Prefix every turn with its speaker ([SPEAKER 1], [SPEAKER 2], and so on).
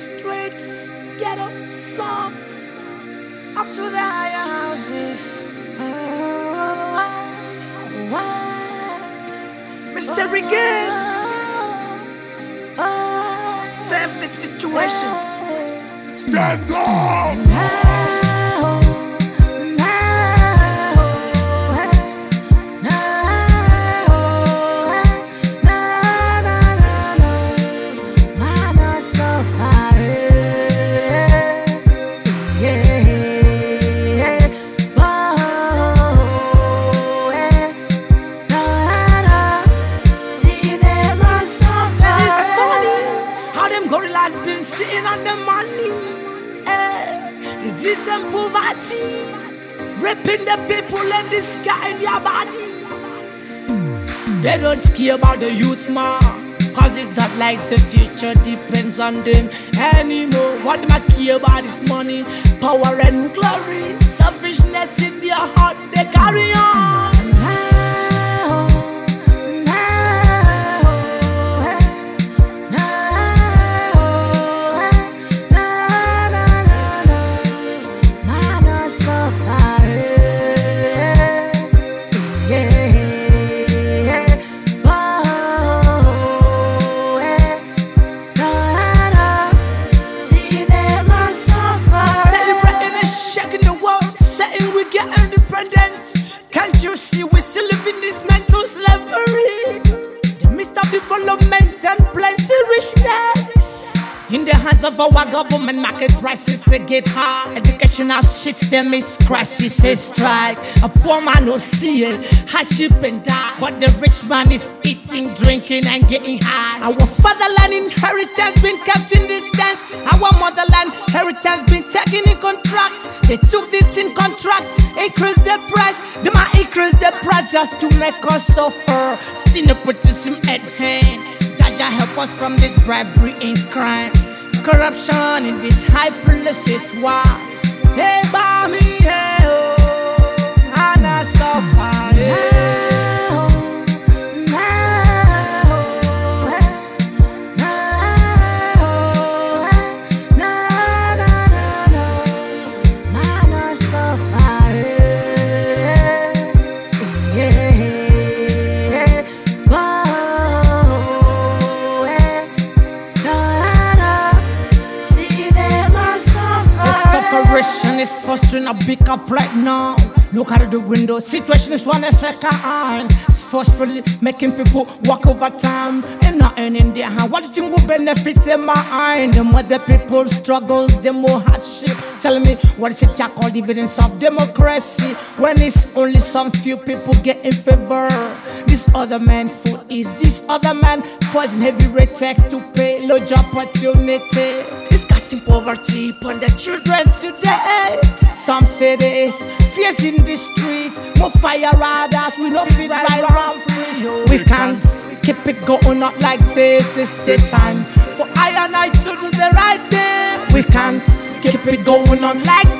[SPEAKER 1] Streets, ghetto, slums, up to the higher houses. Mr. Regan, save the situation.
[SPEAKER 2] Stand up!
[SPEAKER 1] Sitting on the money. Eh, disease and poverty, raping the people and in their body. They don't care about the youth more. Cause it's not like the future depends on them anymore. What them I care about is money, power and glory. Selfishness in their heart, they carry on. You see we still live in this mental slavery? The midst of development and plenty richness. In the hands of our government, market prices they get high. Educational system is crisis, is strike. A poor man will see it, hardship and die. But the rich man is eating, drinking, and getting high. Our fatherland inheritance been kept in distance. Our motherland heritage been taken in contract. They took this in contract, increase the price. They might increase the price just to make us suffer. Still him at hand. Jah Jah help us from this bribery and crime. Corruption in this places. Why? Hey, Bami, hey, The separation is fostering a big up right now. Look out of the window, situation is one effect on. It's forcefully making people walk over time and nothing in their hand. What do you think will benefit in my mind? The more the people struggles, the more hardship. Tell me what is it, Jack, all evidence of democracy when it's only some few people get in favor. This other man food is this other man poison heavy rate tax to pay low job opportunity. It's casting poverty upon the children today. Some say this fears in the street, more fire riders, we no fit right round free. We can't keep it going up like this. It's the time for I and I to do the right thing. We can't keep it going on like